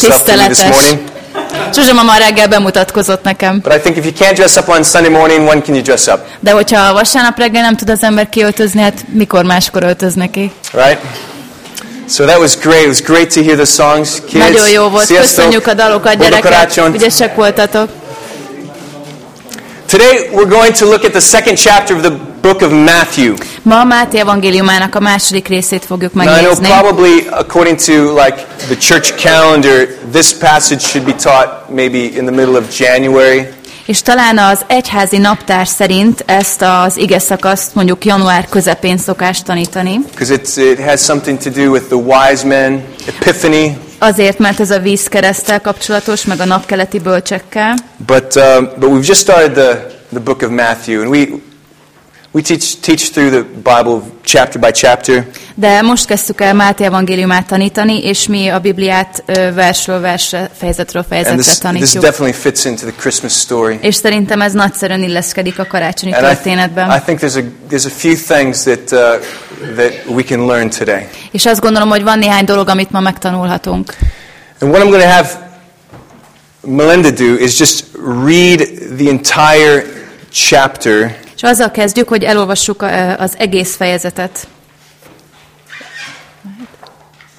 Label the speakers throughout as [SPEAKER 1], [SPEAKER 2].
[SPEAKER 1] Tiszteletes. Zsuzsa ma reggel bemutatkozott nekem.
[SPEAKER 2] But I think if you can't dress up on Sunday morning, when can you dress up?
[SPEAKER 1] De hogyha vasárnap reggel nem tud az ember kiöltözni, hát mikor máskor öltöz ki?
[SPEAKER 2] Right? So that was great. It was great to hear the songs. Kids,
[SPEAKER 1] Nagyon jó volt,
[SPEAKER 2] sziasztok,
[SPEAKER 1] köszönjük a dalokat, gyerekek, ügyesek voltatok.
[SPEAKER 2] Today we're going to look at the second chapter of the book of Matthew.
[SPEAKER 1] Ma Máté evangéliumának a második részét fogjuk
[SPEAKER 2] Now I know
[SPEAKER 1] megnézni.
[SPEAKER 2] probably according to like the church calendar, this passage should be taught maybe in the middle of January.
[SPEAKER 1] És talán az egyházi naptár szerint ezt az ige szakaszt mondjuk január közepén szokás tanítani.
[SPEAKER 2] Because it has something to do with the wise men, Epiphany.
[SPEAKER 1] Azért, mert ez a vízkeresztel kapcsolatos, meg a napkeleti bölcsekkel.
[SPEAKER 2] But, um, but we've just started the, the book of Matthew, and we, we teach, teach through the Bible chapter by chapter.
[SPEAKER 1] De most kezdtük el Máté evangéliumát tanítani, és mi a Bibliát versről versre, fejezetről fejezetre
[SPEAKER 2] this, this
[SPEAKER 1] tanítjuk.
[SPEAKER 2] definitely fits into the Christmas story.
[SPEAKER 1] És szerintem ez nagyszerűen illeszkedik a karácsonyi
[SPEAKER 2] And I,
[SPEAKER 1] történetben.
[SPEAKER 2] I think there's a, there's a few things that, uh, that we can learn today.
[SPEAKER 1] És azt gondolom, hogy van néhány dolog, amit ma megtanulhatunk.
[SPEAKER 2] And what I'm going to have Melinda do is just read the entire chapter
[SPEAKER 1] És azzal kezdjük, hogy elolvassuk az egész fejezetet.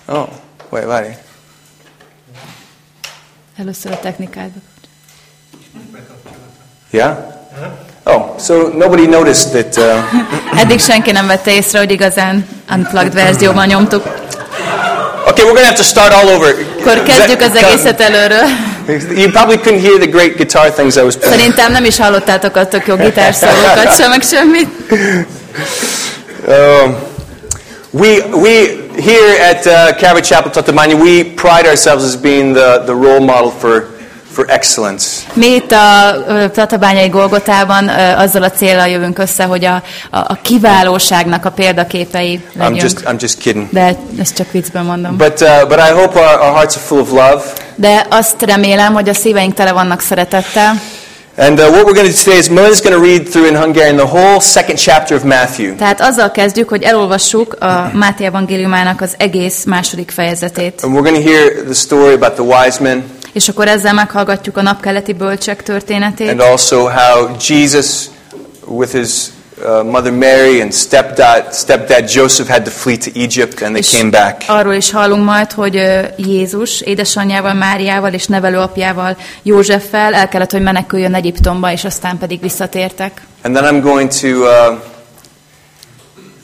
[SPEAKER 2] Oh, wait, Lottie.
[SPEAKER 1] Először a technikába.
[SPEAKER 2] Yeah? Oh, so nobody noticed that. Uh,
[SPEAKER 1] Eddig senki nem vette észre, hogy igazán unplugged verzióban nyomtuk.
[SPEAKER 2] okay, we're to have to start all over.
[SPEAKER 1] Akkor kezdjük az egészet előről.
[SPEAKER 2] You probably couldn't hear the great guitar things I was playing.
[SPEAKER 1] Szerintem nem is hallottátok a tök jó gitárszólókat sem, meg semmit.
[SPEAKER 2] Um, we, we here at uh, Calvary Chapel Tatabanya, we pride ourselves as being the, the role model for, for excellence.
[SPEAKER 1] Mi itt a Tatabányai Golgotában azzal a célral jövünk össze, hogy a, a, a kiválóságnak a példaképei
[SPEAKER 2] I'm
[SPEAKER 1] legyünk.
[SPEAKER 2] just, I'm just kidding.
[SPEAKER 1] De ezt csak viccben mondom.
[SPEAKER 2] But, uh, but I hope our, our hearts are full of love.
[SPEAKER 1] De azt remélem, hogy a szíveink tele vannak szeretettel.
[SPEAKER 2] And uh, what we're going to do today is Melinda's going to read through in Hungarian the whole second chapter of Matthew.
[SPEAKER 1] Tehát azzal kezdjük, hogy elolvassuk a Máté evangéliumának az egész második fejezetét.
[SPEAKER 2] And we're going to hear the story about the wise men
[SPEAKER 1] És akkor ezzel meghallgatjuk a napkeleti bölcsek történetét.
[SPEAKER 2] and also how Jesus, with his uh, mother Mary and stepdad, stepdad Joseph, had to flee to Egypt and they came back.
[SPEAKER 1] arról is hallunk majd, hogy Jézus édesanyjával, Máriával és nevelőapjával, Józseffel el kellett, hogy meneküljön Egyiptomba, és aztán pedig visszatértek.
[SPEAKER 2] And then I'm going to, uh,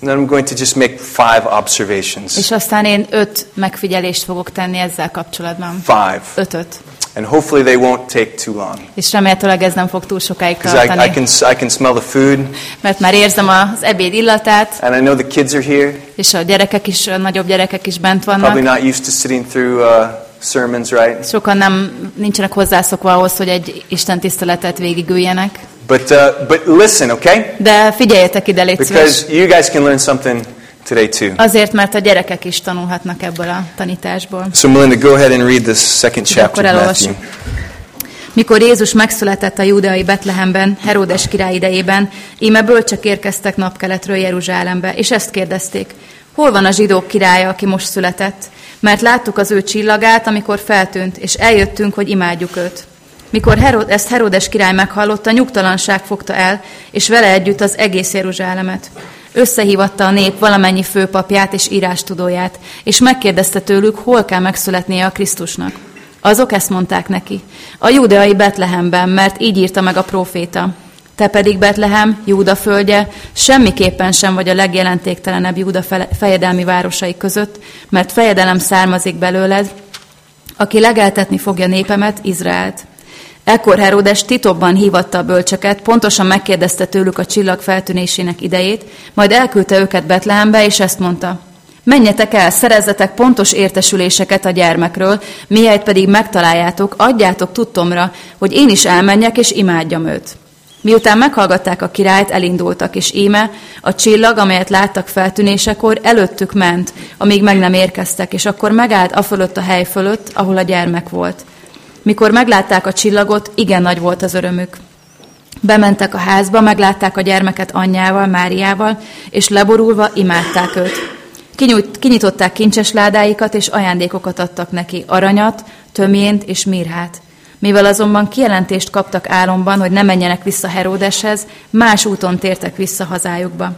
[SPEAKER 2] I'm going to just make five observations.
[SPEAKER 1] És aztán én öt megfigyelést fogok tenni ezzel kapcsolatban.
[SPEAKER 2] Five.
[SPEAKER 1] Ötöt.
[SPEAKER 2] And hopefully they won't take too long.
[SPEAKER 1] És remélhetőleg ez nem fog túl sokáig
[SPEAKER 2] Because I, I,
[SPEAKER 1] tartani.
[SPEAKER 2] can, I can smell the food,
[SPEAKER 1] Mert már érzem az ebéd illatát,
[SPEAKER 2] and I know the kids are here.
[SPEAKER 1] és a gyerekek is, a nagyobb gyerekek is bent
[SPEAKER 2] Probably
[SPEAKER 1] vannak.
[SPEAKER 2] not used to sitting through uh, sermons, right?
[SPEAKER 1] Sokan nem nincsenek hozzászokva ahhoz, hogy egy Isten tiszteletet végigüljenek.
[SPEAKER 2] But, uh, but listen, okay?
[SPEAKER 1] De figyeljetek ide, légy.
[SPEAKER 2] Because you guys can learn something today too.
[SPEAKER 1] Azért, mert a gyerekek is tanulhatnak ebből a tanításból.
[SPEAKER 2] So Melinda, go ahead and read the second chapter of. Matthew.
[SPEAKER 1] Mikor Jézus megszületett a júdeai Betlehemben, Heródes király idejében, íme bölcsek érkeztek napkeletről Jeruzsálembe, és ezt kérdezték. Hol van a zsidók királya, aki most született? Mert láttuk az ő csillagát, amikor feltűnt, és eljöttünk, hogy imádjuk őt. Mikor Herod, ezt Herodes király meghallotta, nyugtalanság fogta el, és vele együtt az egész Jeruzsálemet. Összehívatta a nép valamennyi főpapját és írástudóját, és megkérdezte tőlük, hol kell megszületnie a Krisztusnak. Azok ezt mondták neki. A júdeai Betlehemben, mert így írta meg a próféta. Te pedig Betlehem, Júda földje, semmiképpen sem vagy a legjelentéktelenebb Júda fejedelmi városai között, mert fejedelem származik belőled, aki legeltetni fogja népemet, Izraelt. Ekkor Herodes titokban hívatta a bölcseket, pontosan megkérdezte tőlük a csillag feltűnésének idejét, majd elküldte őket Betlehembe, és ezt mondta. Menjetek el, szerezzetek pontos értesüléseket a gyermekről, mihelyt pedig megtaláljátok, adjátok tudtomra, hogy én is elmenjek és imádjam őt. Miután meghallgatták a királyt, elindultak, és íme a csillag, amelyet láttak feltűnésekor, előttük ment, amíg meg nem érkeztek, és akkor megállt a fölött a hely fölött, ahol a gyermek volt. Mikor meglátták a csillagot, igen nagy volt az örömük. Bementek a házba, meglátták a gyermeket anyjával, Máriával, és leborulva imádták őt. Kinyújt, kinyitották kincses ládáikat, és ajándékokat adtak neki, aranyat, tömjént és mirhát. Mivel azonban kijelentést kaptak álomban, hogy ne menjenek vissza Heródeshez, más úton tértek vissza hazájukba.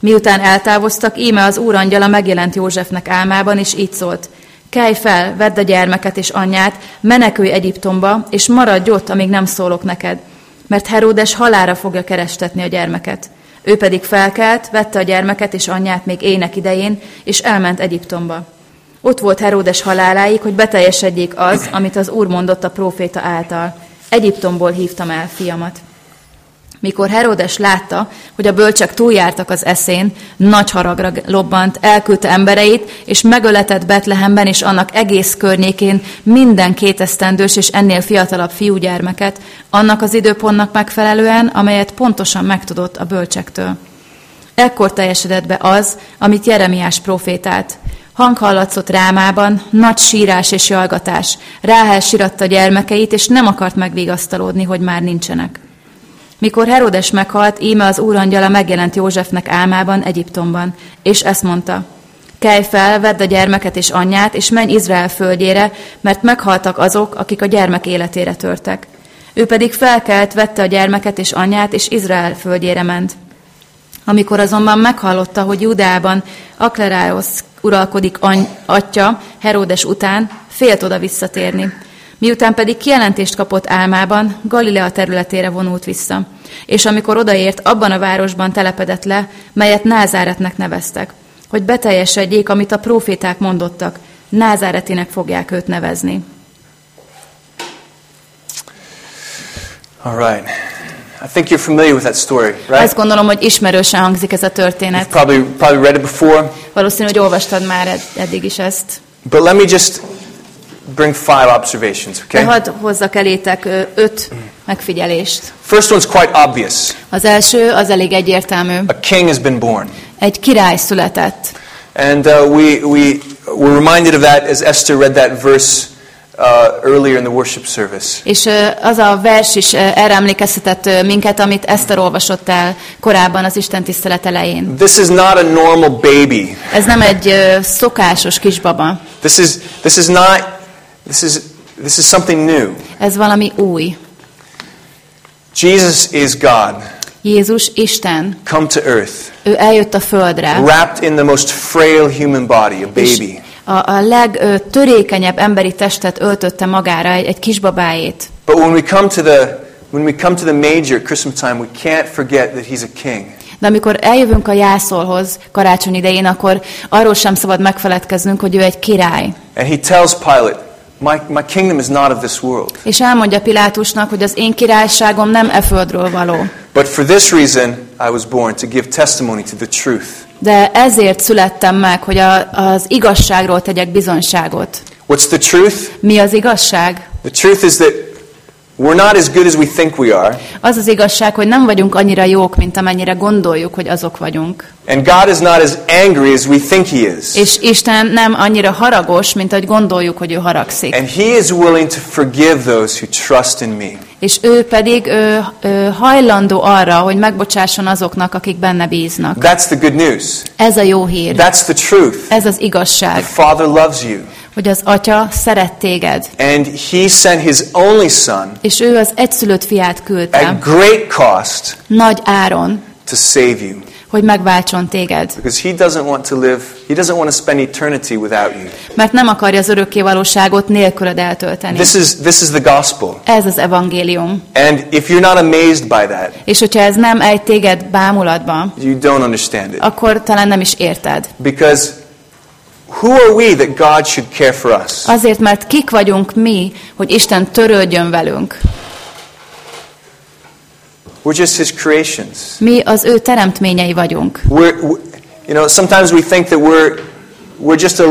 [SPEAKER 1] Miután eltávoztak, íme az úrangyala megjelent Józsefnek álmában, és így szólt. Kelj fel, vedd a gyermeket és anyját, menekülj Egyiptomba, és maradj ott, amíg nem szólok neked, mert Heródes halára fogja kerestetni a gyermeket. Ő pedig felkelt, vette a gyermeket és anyját még ének idején, és elment Egyiptomba. Ott volt Heródes haláláig, hogy beteljesedjék az, amit az Úr mondott a próféta által. Egyiptomból hívtam el fiamat. Mikor Herodes látta, hogy a bölcsek túljártak az eszén, nagy haragra lobbant, elküldte embereit, és megöletett Betlehemben és annak egész környékén minden kétesztendős és ennél fiatalabb fiúgyermeket, annak az időpontnak megfelelően, amelyet pontosan megtudott a bölcsektől. Ekkor teljesedett be az, amit Jeremiás profétált. Hang hallatszott rámában, nagy sírás és jalgatás. Ráhel síratta gyermekeit, és nem akart megvigasztalódni, hogy már nincsenek. Mikor Herodes meghalt, íme az úrangyala megjelent Józsefnek álmában Egyiptomban, és ezt mondta, Kelj fel, vedd a gyermeket és anyját, és menj Izrael földjére, mert meghaltak azok, akik a gyermek életére törtek. Ő pedig felkelt, vette a gyermeket és anyját, és Izrael földjére ment. Amikor azonban meghallotta, hogy Judában Akleráosz uralkodik any, atya Heródes után, félt oda visszatérni. Miután pedig kijelentést kapott álmában, Galilea területére vonult vissza. És amikor odaért, abban a városban telepedett le, melyet Názáretnek neveztek, hogy beteljesedjék, amit a proféták mondottak, Názáretinek fogják őt nevezni.
[SPEAKER 2] All right. I think you're familiar with that story, right?
[SPEAKER 1] Azt gondolom, hogy ismerősen hangzik ez a történet.
[SPEAKER 2] You've probably, probably read it before.
[SPEAKER 1] Valószínű, hogy olvastad már ed- eddig is ezt.
[SPEAKER 2] But let me just bring five observations, okay?
[SPEAKER 1] hadd hozzak elétek öt megfigyelést.
[SPEAKER 2] First one's quite obvious.
[SPEAKER 1] Az első az elég egyértelmű.
[SPEAKER 2] A king has been born.
[SPEAKER 1] Egy király született.
[SPEAKER 2] And uh, we, we were reminded of that as Esther read that verse uh, earlier in the worship service.
[SPEAKER 1] És az a vers is erre emlékeztetett minket, amit Eszter olvasott el korábban az Isten tisztelet elején.
[SPEAKER 2] This is not a normal baby.
[SPEAKER 1] Ez nem egy szokásos kisbaba.
[SPEAKER 2] This is, this is not, this is, this is something new.
[SPEAKER 1] Ez valami új.
[SPEAKER 2] Jesus is God,
[SPEAKER 1] Jézus Isten.
[SPEAKER 2] come to earth,
[SPEAKER 1] Ő eljött a földre.
[SPEAKER 2] wrapped in the most frail human body, a baby.
[SPEAKER 1] a, a legtörékenyebb emberi testet öltötte magára, egy, egy kisbabájét.
[SPEAKER 2] But when we come to the when we come to the major at Christmas time, we can't forget that he's a king.
[SPEAKER 1] De amikor eljövünk a jászolhoz karácsony idején, akkor arról sem szabad megfeledkeznünk, hogy ő egy király.
[SPEAKER 2] And he tells Pilate, my, my kingdom is not of this world.
[SPEAKER 1] És elmondja Pilátusnak, hogy az én királyságom nem e földről való.
[SPEAKER 2] But for this reason I was born, to give testimony to the truth.
[SPEAKER 1] De ezért születtem meg, hogy a, az igazságról tegyek bizonyságot.
[SPEAKER 2] What's the truth?
[SPEAKER 1] Mi az igazság?
[SPEAKER 2] The truth is that we're not as good as we think we are,
[SPEAKER 1] Az az igazság, hogy nem vagyunk annyira jók, mint amennyire gondoljuk, hogy azok vagyunk.
[SPEAKER 2] and God is not as angry as we think he is.
[SPEAKER 1] És Isten nem annyira haragos, mint ahogy gondoljuk, hogy ő haragszik.
[SPEAKER 2] And he is willing to forgive those who trust in me.
[SPEAKER 1] És ő pedig ő, ő hajlandó arra, hogy megbocsásson azoknak, akik benne bíznak.
[SPEAKER 2] That's the good news.
[SPEAKER 1] Ez a jó hír.
[SPEAKER 2] That's the truth.
[SPEAKER 1] Ez az
[SPEAKER 2] The
[SPEAKER 1] igazság,
[SPEAKER 2] Father loves you.
[SPEAKER 1] Hogy az Atya szeret téged.
[SPEAKER 2] And he sent his only son
[SPEAKER 1] És ő az egyszülött fiát küldte,
[SPEAKER 2] at great cost
[SPEAKER 1] nagy áron,
[SPEAKER 2] to save you.
[SPEAKER 1] hogy megváltson téged.
[SPEAKER 2] Because he doesn't want to live, he doesn't want to spend eternity without you.
[SPEAKER 1] Mert nem akarja az örökké valóságot nélküled eltölteni.
[SPEAKER 2] This is, this is the gospel.
[SPEAKER 1] Ez az evangélium.
[SPEAKER 2] And if you're not amazed by that,
[SPEAKER 1] És hogyha ez nem egy téged bámulatba,
[SPEAKER 2] you don't understand it.
[SPEAKER 1] akkor talán nem is érted.
[SPEAKER 2] Because who are we that God should care for us?
[SPEAKER 1] Azért, mert kik vagyunk mi, hogy Isten törődjön velünk.
[SPEAKER 2] We're just his creations.
[SPEAKER 1] Mi az ő teremtményei vagyunk.
[SPEAKER 2] We're, we you know, sometimes we think that we're, we're just a,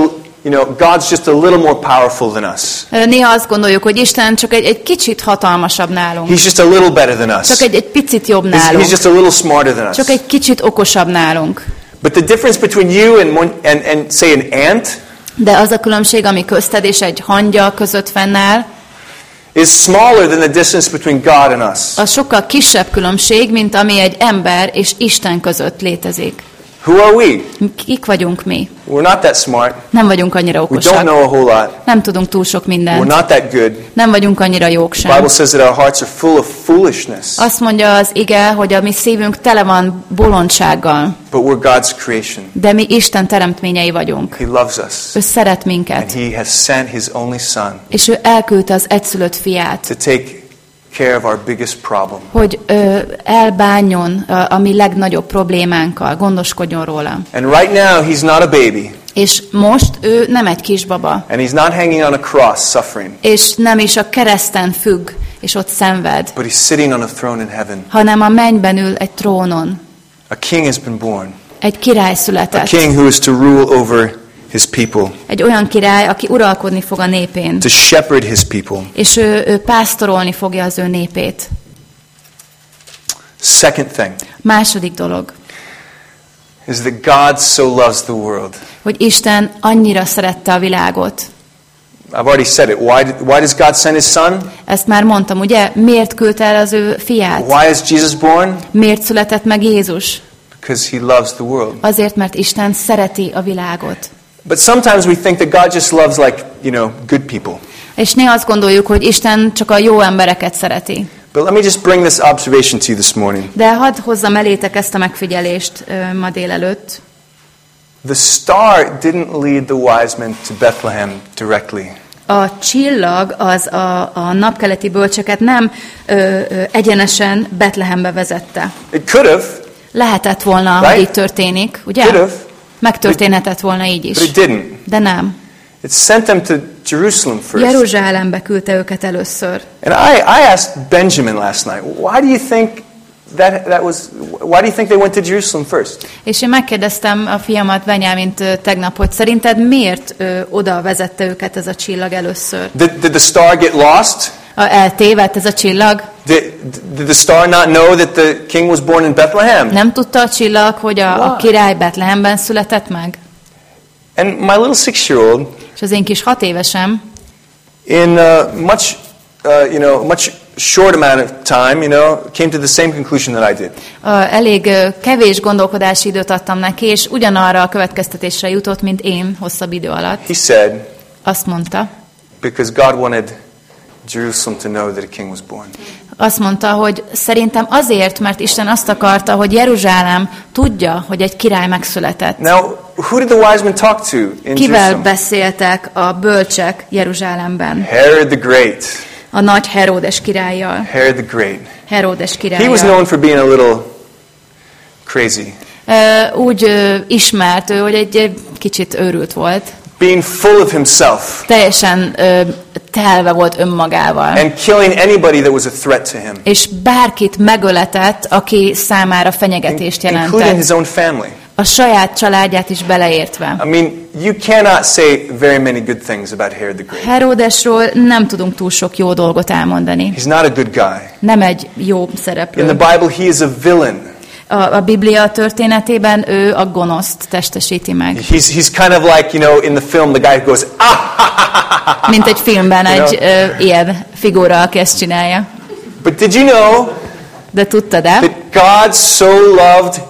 [SPEAKER 2] you know, God's just a little more powerful than us.
[SPEAKER 1] Néha azt gondoljuk, hogy Isten csak egy, egy kicsit hatalmasabb nálunk.
[SPEAKER 2] He's just a little better than us.
[SPEAKER 1] Csak egy, egy picit jobb
[SPEAKER 2] He's,
[SPEAKER 1] nálunk.
[SPEAKER 2] he's just a little smarter than us.
[SPEAKER 1] Csak egy kicsit okosabb nálunk.
[SPEAKER 2] But the difference between you and, one, and, and say an ant
[SPEAKER 1] De az a különbség, ami közted és egy hangya között fennáll,
[SPEAKER 2] is smaller than the distance between God and us.
[SPEAKER 1] az sokkal kisebb különbség, mint ami egy ember és Isten között létezik.
[SPEAKER 2] Who are we?
[SPEAKER 1] Kik vagyunk mi?
[SPEAKER 2] We're not that smart.
[SPEAKER 1] Nem vagyunk annyira
[SPEAKER 2] We don't
[SPEAKER 1] okosak.
[SPEAKER 2] know a whole lot.
[SPEAKER 1] Nem tudunk túl sok
[SPEAKER 2] We're
[SPEAKER 1] mindent.
[SPEAKER 2] not that good.
[SPEAKER 1] Nem vagyunk annyira jók
[SPEAKER 2] The Bible
[SPEAKER 1] sem.
[SPEAKER 2] says that our hearts are full of foolishness,
[SPEAKER 1] Azt mondja az ige, hogy a mi szívünk tele van bolondsággal,
[SPEAKER 2] but we're God's creation.
[SPEAKER 1] de mi Isten teremtményei vagyunk.
[SPEAKER 2] He loves us,
[SPEAKER 1] Ő szeret
[SPEAKER 2] and
[SPEAKER 1] minket,
[SPEAKER 2] He has sent His only Son
[SPEAKER 1] és ő elküldte az egyszülött fiát,
[SPEAKER 2] to take care of our biggest problem.
[SPEAKER 1] hogy ö, elbánjon a, a mi legnagyobb problémánkkal, gondoskodjon róla.
[SPEAKER 2] And right now, He's not a baby,
[SPEAKER 1] És most ő nem egy kisbaba,
[SPEAKER 2] and He's not hanging on a cross suffering,
[SPEAKER 1] és nem is a kereszten függ, és ott szenved,
[SPEAKER 2] but He's sitting on a throne in heaven.
[SPEAKER 1] hanem a mennyben ül egy trónon.
[SPEAKER 2] A king has been born,
[SPEAKER 1] Egy király
[SPEAKER 2] a
[SPEAKER 1] született.
[SPEAKER 2] king who is to rule over His people,
[SPEAKER 1] Egy olyan király, aki uralkodni fog a népén.
[SPEAKER 2] to shepherd His people.
[SPEAKER 1] És ő, ő pásztorolni fogja az ő népét.
[SPEAKER 2] Second thing
[SPEAKER 1] Második dolog,
[SPEAKER 2] is that God so loves the world.
[SPEAKER 1] hogy Isten annyira szerette a világot.
[SPEAKER 2] I've already said it. Why, why does God send His Son?
[SPEAKER 1] Ezt már mondtam, ugye? Miért küldte el az ő fiát?
[SPEAKER 2] Why is Jesus born?
[SPEAKER 1] Miért született meg Jézus?
[SPEAKER 2] Because He loves the world.
[SPEAKER 1] Azért, mert Isten szereti a világot.
[SPEAKER 2] But sometimes we think that God just loves, like, you know, good people.
[SPEAKER 1] És néha azt gondoljuk, hogy Isten csak a jó embereket szereti.
[SPEAKER 2] But let me just bring this observation to you this morning.
[SPEAKER 1] De hadd hozzam elétek ezt a megfigyelést ma délelőtt.
[SPEAKER 2] The star didn't lead the wise men to Bethlehem directly.
[SPEAKER 1] A csillag az a, a napkeleti bölcseket nem ö, ö, egyenesen Betlehembe vezette.
[SPEAKER 2] It could have,
[SPEAKER 1] Lehetett volna,
[SPEAKER 2] Right?
[SPEAKER 1] hogy így történik, ugye?
[SPEAKER 2] could have,
[SPEAKER 1] Megtörténhetett volna így
[SPEAKER 2] but
[SPEAKER 1] is.
[SPEAKER 2] it didn't.
[SPEAKER 1] De nem.
[SPEAKER 2] It sent them to Jerusalem first.
[SPEAKER 1] Jeruzsálembe küldte őket először.
[SPEAKER 2] And I, I asked Benjamin last night, why do you think that, that was, why do you think they went to Jerusalem first?
[SPEAKER 1] És én megkérdeztem a fiamat, Benyámint tegnap, hogy szerinted miért ö, oda vezette őket ez a csillag először?
[SPEAKER 2] Did, did the star get lost?
[SPEAKER 1] A, eltévedt ez a csillag?
[SPEAKER 2] Did, did the star not know that the king was born in Bethlehem?
[SPEAKER 1] Nem tudta a csillag, hogy a, a király Betlehemben született meg?
[SPEAKER 2] And my little six-year-old,
[SPEAKER 1] És az én kis hat évesem
[SPEAKER 2] in uh, much, uh, you know, much short amount of time, you know, came to the same conclusion that I did.
[SPEAKER 1] a, elég kevés gondolkodási időt adtam neki, és ugyanarra a következtetésre jutott, mint én hosszabb idő alatt.
[SPEAKER 2] He said,
[SPEAKER 1] Azt mondta,
[SPEAKER 2] because God wanted Jerusalem to know that a king was born.
[SPEAKER 1] azt mondta, hogy szerintem azért, mert Isten azt akarta, hogy Jeruzsálem tudja, hogy egy király megszületett.
[SPEAKER 2] Now, who did the wise men talk to in
[SPEAKER 1] Kivel
[SPEAKER 2] Jerusalem?
[SPEAKER 1] beszéltek a bölcsek Jeruzsálemben?
[SPEAKER 2] Herod the Great.
[SPEAKER 1] A nagy Heródes királlyal.
[SPEAKER 2] Herod the Great.
[SPEAKER 1] Heródes
[SPEAKER 2] He was
[SPEAKER 1] királlyal.
[SPEAKER 2] known for being a little crazy,
[SPEAKER 1] Ö, Úgy ö, ismert ő, hogy egy ö, kicsit őrült volt.
[SPEAKER 2] being full of himself
[SPEAKER 1] Teljesen ö, telve volt önmagával.
[SPEAKER 2] and killing anybody that was a threat to him,
[SPEAKER 1] És bárkit megöletett, aki számára fenyegetést
[SPEAKER 2] including
[SPEAKER 1] jelentett.
[SPEAKER 2] his own family.
[SPEAKER 1] A saját családját is beleértve.
[SPEAKER 2] I mean, you cannot say very many good things about Herod the Great.
[SPEAKER 1] Heródesról nem tudunk túl sok jó dolgot elmondani.
[SPEAKER 2] He's not a good guy.
[SPEAKER 1] Nem egy jó
[SPEAKER 2] In the
[SPEAKER 1] szereplő.
[SPEAKER 2] Bible, he is a villain.
[SPEAKER 1] A, a Biblia történetében ő a gonoszt testesíti meg.
[SPEAKER 2] He's, he's kind of like, you know, in the film, the guy who goes, ah!
[SPEAKER 1] Mint egy filmben
[SPEAKER 2] You
[SPEAKER 1] egy ö, ilyen figura, aki ezt csinálja.
[SPEAKER 2] But did you know
[SPEAKER 1] De tudtad-e?
[SPEAKER 2] that God so loved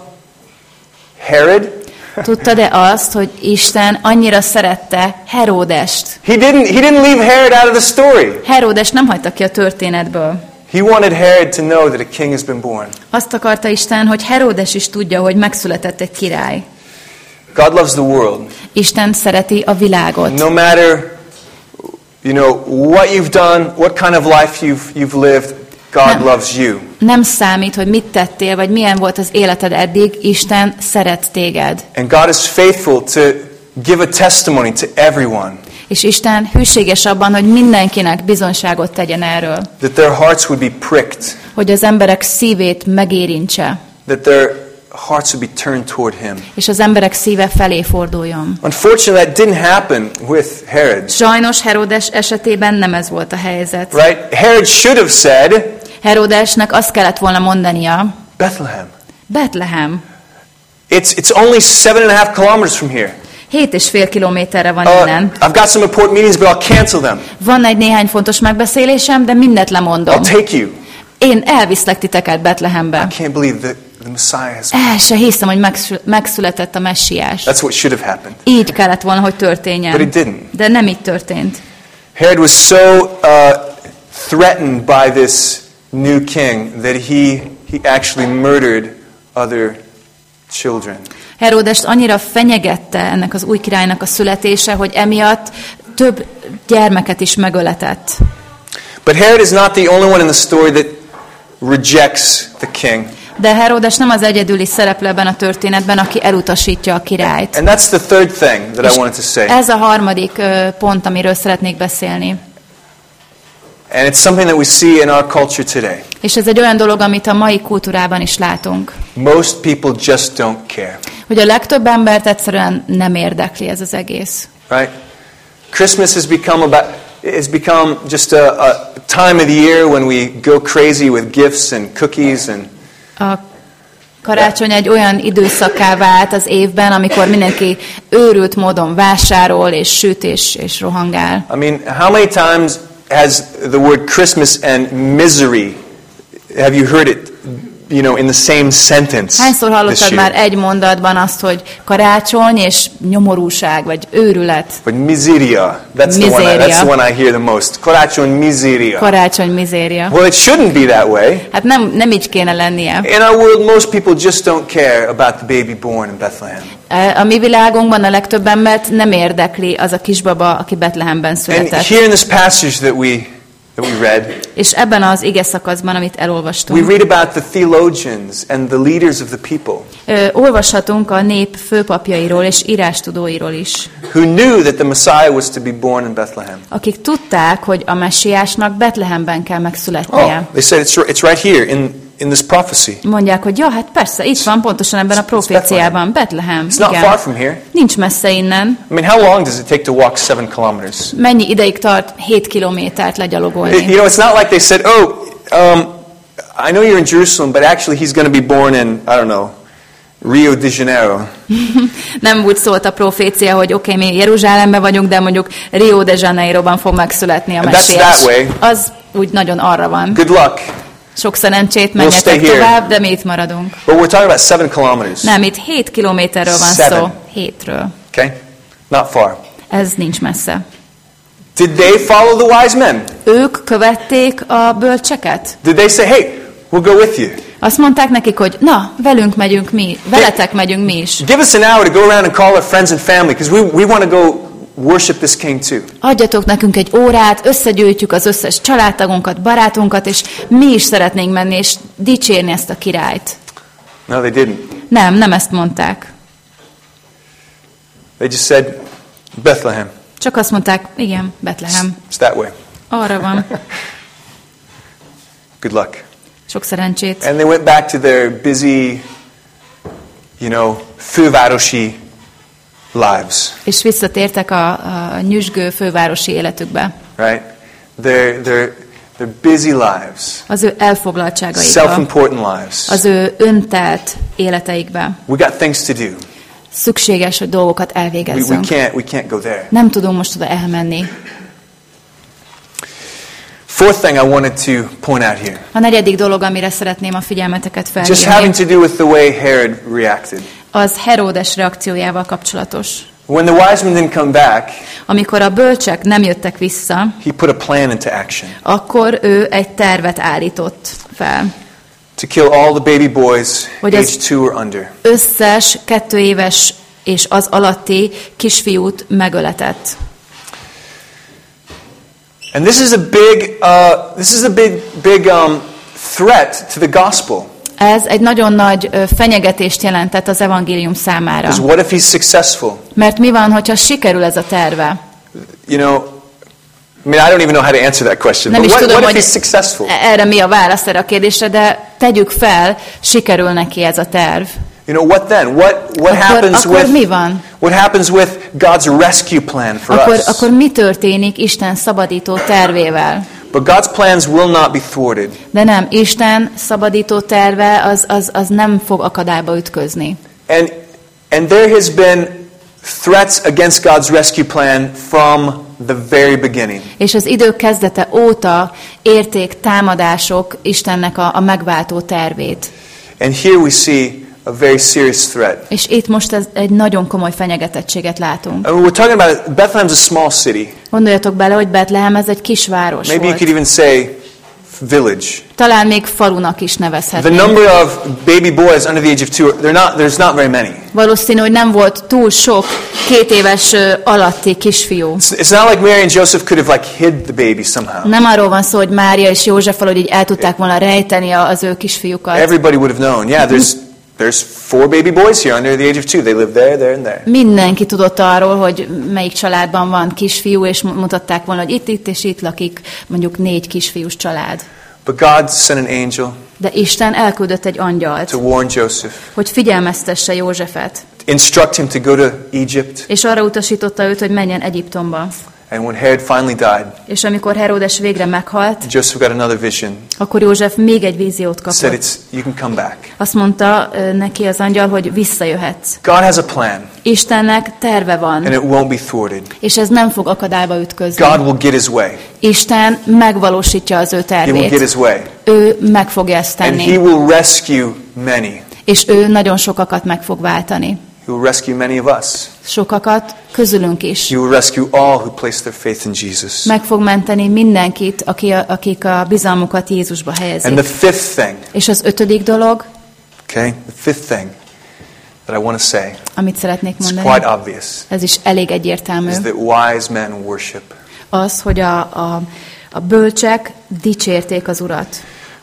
[SPEAKER 2] Herod?
[SPEAKER 1] Tudtad-e azt, hogy Isten annyira szerette Heródest?
[SPEAKER 2] He didn't, he didn't leave Herod out of the story.
[SPEAKER 1] Heródes nem hagyta ki a történetből.
[SPEAKER 2] He wanted Herod to know that a king has been born.
[SPEAKER 1] Azt akarta Isten, hogy Heródes is tudja, hogy megszületett egy király.
[SPEAKER 2] God loves the world.
[SPEAKER 1] Isten szereti a világot.
[SPEAKER 2] No matter, you know, what you've done, what kind of life you've, you've lived, God
[SPEAKER 1] Nem.
[SPEAKER 2] loves you.
[SPEAKER 1] Nem számít, hogy mit tettél, vagy milyen volt az életed eddig, Isten szeret téged.
[SPEAKER 2] And God is faithful to give a testimony to everyone
[SPEAKER 1] És Isten hűséges abban, hogy mindenkinek bizonságot tegyen erről.
[SPEAKER 2] that their hearts would be pricked,
[SPEAKER 1] Hogy az emberek szívét megérintse,
[SPEAKER 2] that their hearts would be turned toward Him.
[SPEAKER 1] és az emberek szíve felé forduljon.
[SPEAKER 2] Unfortunately, that didn't happen with Herod.
[SPEAKER 1] Sajnos Herodes esetében nem ez volt a helyzet.
[SPEAKER 2] Right? Herod should have said,
[SPEAKER 1] Herodesnek azt kellett volna mondania,
[SPEAKER 2] Bethlehem.
[SPEAKER 1] Betlehem,
[SPEAKER 2] It's, it's only seven and a half kilometers from here.
[SPEAKER 1] Hét és fél kilométerre van
[SPEAKER 2] Uh,
[SPEAKER 1] innen.
[SPEAKER 2] I've got some important meetings, but I'll cancel them.
[SPEAKER 1] Van egy néhány fontos megbeszélésem, de mindet lemondom.
[SPEAKER 2] I'll take you.
[SPEAKER 1] Én elviszlek titeket Betlehembe.
[SPEAKER 2] I can't believe that the Messiah has
[SPEAKER 1] El se hiszem, hogy megszü- megszületett a messiás.
[SPEAKER 2] That's what should have happened.
[SPEAKER 1] Így kellett volna, hogy történjen.
[SPEAKER 2] But it didn't.
[SPEAKER 1] De nem így történt.
[SPEAKER 2] Herod was so uh, threatened by this new king that he, he actually murdered other children.
[SPEAKER 1] Heródest annyira fenyegette ennek az új királynak a születése, hogy emiatt több gyermeket is megöletett.
[SPEAKER 2] But Herod is not the only one in the story that rejects the king.
[SPEAKER 1] De Heródes nem az egyedüli szereplő ebben a történetben, aki elutasítja a királyt.
[SPEAKER 2] And that's the third thing that I wanted to say.
[SPEAKER 1] ez a harmadik pont, amiről szeretnék beszélni.
[SPEAKER 2] And it's something that we see in our culture today.
[SPEAKER 1] És ez egy olyan dolog, amit a mai kultúrában is látunk.
[SPEAKER 2] Most people just don't care,
[SPEAKER 1] Hogy a legtöbb embert egyszerűen nem érdekli ez az egész.
[SPEAKER 2] right? Christmas has become about has become just a, a time of the year when we go crazy with gifts and cookies and
[SPEAKER 1] A karácsony egy olyan időszaká vált az évben, amikor mindenki őrült módon vásárol, és süt, és, és rohangál.
[SPEAKER 2] I mean, how many times has the word Christmas and misery have you heard it, you know, in the same sentence
[SPEAKER 1] Hányszor
[SPEAKER 2] this
[SPEAKER 1] hallottad
[SPEAKER 2] year?
[SPEAKER 1] már egy mondatban azt, hogy karácsony és nyomorúság, vagy őrület?
[SPEAKER 2] But miseria, that's the, one I, that's
[SPEAKER 1] Miseria.
[SPEAKER 2] the one I hear the most. Karácsony miseria.
[SPEAKER 1] Karácsony mizéria.
[SPEAKER 2] Well, it shouldn't be that way.
[SPEAKER 1] Hát nem, nem így kéne lennie.
[SPEAKER 2] In our world, most people just don't care about the baby born in Bethlehem.
[SPEAKER 1] E, A mi világunkban a legtöbb embert nem érdekli az a kisbaba, aki Betlehemben
[SPEAKER 2] And
[SPEAKER 1] született.
[SPEAKER 2] here in this passage that we that we read,
[SPEAKER 1] És ebben az ige szakaszban, amit
[SPEAKER 2] we
[SPEAKER 1] elolvastunk,
[SPEAKER 2] read about the theologians and the leaders of the people
[SPEAKER 1] ö, olvashatunk a nép főpapjairól és írástudóiról is,
[SPEAKER 2] who knew that the Messiah was to be born in Bethlehem.
[SPEAKER 1] akik tudták, hogy a messiásnak Betlehemben kell megszületnie.
[SPEAKER 2] Oh, they said it's, it's right here in, in this prophecy.
[SPEAKER 1] Mondják, hogy ja, hát persze, itt van pontosan ebben a proféciában, Betlehem.
[SPEAKER 2] It's not far from here.
[SPEAKER 1] Nincs messze innen.
[SPEAKER 2] I mean, how long does it take to walk seven kilometers?
[SPEAKER 1] Mennyi ideig tart 7 kilométert
[SPEAKER 2] You
[SPEAKER 1] legyalogolni?
[SPEAKER 2] know, it's not like they said, oh, um, I know you're in Jerusalem, but actually he's going to be born in, I don't know, Rio de Janeiro.
[SPEAKER 1] Nem úgy szólt a profécia, hogy oké, okay, mi Jeruzsálemben vagyunk, de mondjuk Rio de Janeiroban fog megszületni a messiás. Az úgy nagyon arra van.
[SPEAKER 2] Good luck.
[SPEAKER 1] Sok szerencsét,
[SPEAKER 2] We'll
[SPEAKER 1] menjetek
[SPEAKER 2] here.
[SPEAKER 1] tovább, de mi itt maradunk.
[SPEAKER 2] But we're talking about seven kilometers.
[SPEAKER 1] Nem, itt 7 kilométerről van
[SPEAKER 2] Seven.
[SPEAKER 1] szó. Hétről.
[SPEAKER 2] Okay? Not far.
[SPEAKER 1] Ez nincs messze.
[SPEAKER 2] Did they follow the wise men?
[SPEAKER 1] Ők követték a bölcseket?
[SPEAKER 2] Did they say, hey, we'll go with you?
[SPEAKER 1] Azt mondták nekik, hogy na, velünk megyünk mi, veletek megyünk mi is.
[SPEAKER 2] Give us an hour to go around and call our friends and family because we, we want to go worship this king too.
[SPEAKER 1] Adjatok nekünk egy órát, összegyűjtjük az összes családtagunkat, barátunkat, és mi is szeretnénk menni, és dicsérni ezt a királyt.
[SPEAKER 2] No, they didn't.
[SPEAKER 1] Nem, nem ezt mondták.
[SPEAKER 2] They just said, Bethlehem.
[SPEAKER 1] Csak azt mondták, igen, Betlehem.
[SPEAKER 2] It's that way.
[SPEAKER 1] Arra van.
[SPEAKER 2] Good luck.
[SPEAKER 1] Sok szerencsét.
[SPEAKER 2] And they went back to their busy, you know, fővárosi lives,
[SPEAKER 1] És visszatértek a, a nyüzsgő fővárosi életükbe.
[SPEAKER 2] right? Their, their, their busy lives,
[SPEAKER 1] Az ő elfoglaltságaikba.
[SPEAKER 2] self-important lives.
[SPEAKER 1] Az ő öntelt életeikbe.
[SPEAKER 2] We got things to do.
[SPEAKER 1] Szükséges, hogy dolgokat
[SPEAKER 2] We, we,
[SPEAKER 1] elvégezzünk.
[SPEAKER 2] can't, we can't go there.
[SPEAKER 1] Nem tudunk most oda elmenni.
[SPEAKER 2] Fourth thing I wanted to point out here,
[SPEAKER 1] A negyedik dolog, amire szeretném a figyelmeteket
[SPEAKER 2] just having
[SPEAKER 1] felhívni,
[SPEAKER 2] to do with the way Herod reacted.
[SPEAKER 1] az Heródes reakciójával kapcsolatos.
[SPEAKER 2] When the wise men didn't come back,
[SPEAKER 1] Amikor a bölcsek nem jöttek vissza,
[SPEAKER 2] he put a plan into action
[SPEAKER 1] akkor ő egy tervet állított fel.
[SPEAKER 2] to kill all the baby boys aged two or under.
[SPEAKER 1] Összes kettő éves és az alatti kisfiút megöletett.
[SPEAKER 2] And this is a big, uh, this is a big, big um, threat to the gospel.
[SPEAKER 1] Ez egy nagyon nagy fenyegetést jelentett az evangélium számára.
[SPEAKER 2] What if he's successful?
[SPEAKER 1] Mert mi van, hogyha sikerül ez a terve?
[SPEAKER 2] You know, I mean, I don't even know how to answer that question.
[SPEAKER 1] Nem
[SPEAKER 2] But
[SPEAKER 1] is
[SPEAKER 2] what,
[SPEAKER 1] tudom,
[SPEAKER 2] what if he's successful?
[SPEAKER 1] erre mi a válasz erre a kérdésre, de tegyük fel, sikerül neki ez a terv.
[SPEAKER 2] You know, what then? What, what
[SPEAKER 1] Akkor-
[SPEAKER 2] happens
[SPEAKER 1] akkor mi
[SPEAKER 2] with
[SPEAKER 1] van?
[SPEAKER 2] what happens with God's rescue plan for
[SPEAKER 1] Akkor,
[SPEAKER 2] us?
[SPEAKER 1] akkor mi történik Isten szabadító tervével?
[SPEAKER 2] But God's plans will not be thwarted.
[SPEAKER 1] De nem, Isten szabadító terve az, az, az nem fog akadályba ütközni.
[SPEAKER 2] And and there has been threats against God's rescue plan from the very beginning.
[SPEAKER 1] És az idők kezdete óta érték támadások Istennek a, a megváltó tervét.
[SPEAKER 2] And here we see a very serious threat.
[SPEAKER 1] És itt most ez egy nagyon komoly fenyegetettséget látunk.
[SPEAKER 2] I mean, we're talking about Bethlehem's a small city.
[SPEAKER 1] Gondoljatok bele, hogy Betlehem ez egy kisváros
[SPEAKER 2] Maybe you
[SPEAKER 1] volt.
[SPEAKER 2] could even say village.
[SPEAKER 1] Talán még falunak is
[SPEAKER 2] The
[SPEAKER 1] nevezhetnénk.
[SPEAKER 2] number of baby boys under the age of two, they're not, there's not very many.
[SPEAKER 1] Valószínű, hogy nem volt túl sok két éves alatti kisfiú.
[SPEAKER 2] It's, not like Mary and Joseph could have like hid the baby somehow.
[SPEAKER 1] Nem arról van szó, hogy Mária és József valahogy így el tudták volna rejteni az ő kisfiúkat.
[SPEAKER 2] Everybody would have known. Yeah, there's there's four baby boys here under the age of two. They live there, there, and there.
[SPEAKER 1] Mindenki tudott arról, hogy melyik családban van kisfiú, és mu- mutatták volna, hogy itt, itt és itt lakik mondjuk négy kisfiús család.
[SPEAKER 2] But God sent an angel
[SPEAKER 1] De Isten elküldött egy angyalt,
[SPEAKER 2] to warn Joseph,
[SPEAKER 1] hogy figyelmeztesse Józsefet,
[SPEAKER 2] instruct him to go to Egypt.
[SPEAKER 1] és arra utasította őt, hogy menjen Egyiptomba.
[SPEAKER 2] And when Herod finally died,
[SPEAKER 1] És amikor Heródes végre meghalt,
[SPEAKER 2] Joseph got another vision.
[SPEAKER 1] akkor József még egy víziót
[SPEAKER 2] Said
[SPEAKER 1] kapott.
[SPEAKER 2] it's you can come back.
[SPEAKER 1] Azt mondta neki az angyal, hogy visszajöhetsz.
[SPEAKER 2] God has a plan,
[SPEAKER 1] Istennek terve
[SPEAKER 2] and
[SPEAKER 1] van,
[SPEAKER 2] it won't be thwarted.
[SPEAKER 1] és ez nem fog akadályba ütközni.
[SPEAKER 2] God will get his way.
[SPEAKER 1] Isten megvalósítja az ő
[SPEAKER 2] He will get
[SPEAKER 1] tervét.
[SPEAKER 2] his way.
[SPEAKER 1] Ő meg fogja ezt
[SPEAKER 2] And he
[SPEAKER 1] tenni,
[SPEAKER 2] will rescue many.
[SPEAKER 1] és ő nagyon sokakat meg fog váltani.
[SPEAKER 2] Will rescue many of us.
[SPEAKER 1] Sokakat közülünk is.
[SPEAKER 2] He will rescue all who place their faith in Jesus.
[SPEAKER 1] Meg fog menteni mindenkit, aki a, akik a bizalmukat Jézusba
[SPEAKER 2] And the
[SPEAKER 1] helyezik.
[SPEAKER 2] fifth thing,
[SPEAKER 1] És az ötödik dolog,
[SPEAKER 2] okay, the fifth thing that I want to say,
[SPEAKER 1] amit szeretnék
[SPEAKER 2] it's
[SPEAKER 1] mondani,
[SPEAKER 2] quite obvious,
[SPEAKER 1] ez is elég egyértelmű,
[SPEAKER 2] is that wise men worship.
[SPEAKER 1] az, hogy a, a, a bölcsek dicsérték az Urat.